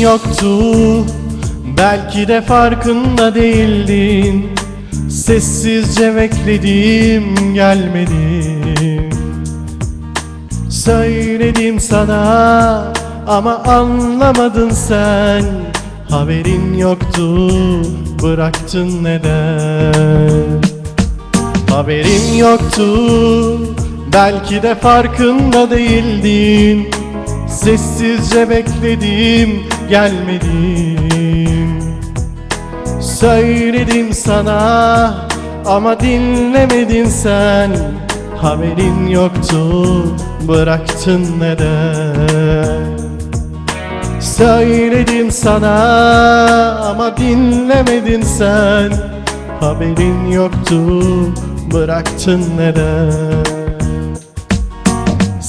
yoktu. Belki de farkında değildin. Sessizce bekledim gelmedin Söyledim sana ama anlamadın sen. Haberin yoktu bıraktın neden? Haberin yoktu belki de farkında değildin Sessizce bekledim gelmedin Söyledim sana ama dinlemedin sen. Haberin yoktu bıraktın neden? Söyledim sana ama dinlemedin sen. Haberin yoktu bıraktın neden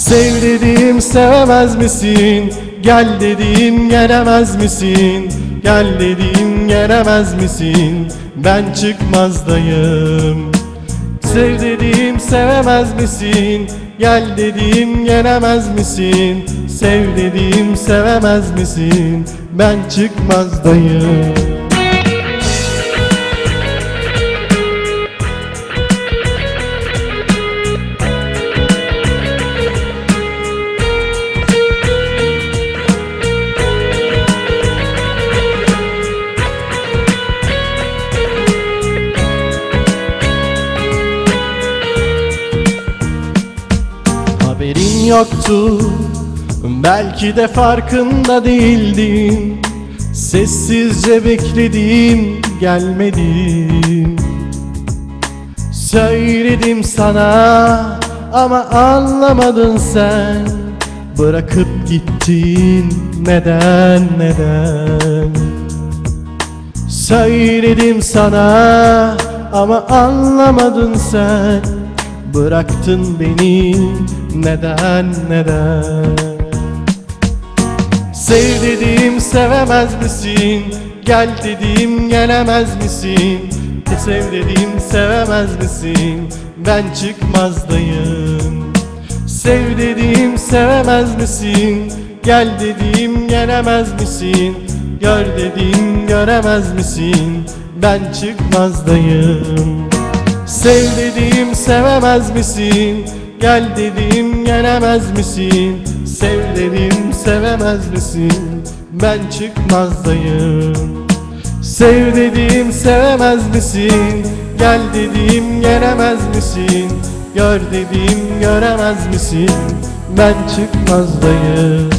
Sev dedim sevemez misin? Gel dedim gelemez misin? Gel dedim gelemez misin? Ben çıkmazdayım Sev dedim sevemez misin? Gel dedim gelemez misin? Sev dedim sevemez misin? Ben çıkmazdayım Haberin yoktu. Belki de farkında değildin. Sessizce bekledim gelmedin Söyledim sana ama anlamadın sen. Bırakıp gittin neden neden? Söyledim sana ama anlamadın sen. Bıraktın beni neden neden? Sev dedim sevemez misin? Gel dedim gelemez misin? Sev dedim sevemez misin? Ben çıkmazdayım. Sev dedim sevemez misin? Gel dedim gelemez misin? Gör dedim göremez misin? Ben çıkmazdayım. Sev dedim sevemez misin Gel dedim gelemez misin? Sev dedim sevemez misin? Ben çıkmazdayım. Sev dedim sevemez misin? Gel dedim gelemez misin? Gör dedim göremez misin? Ben çıkmazdayım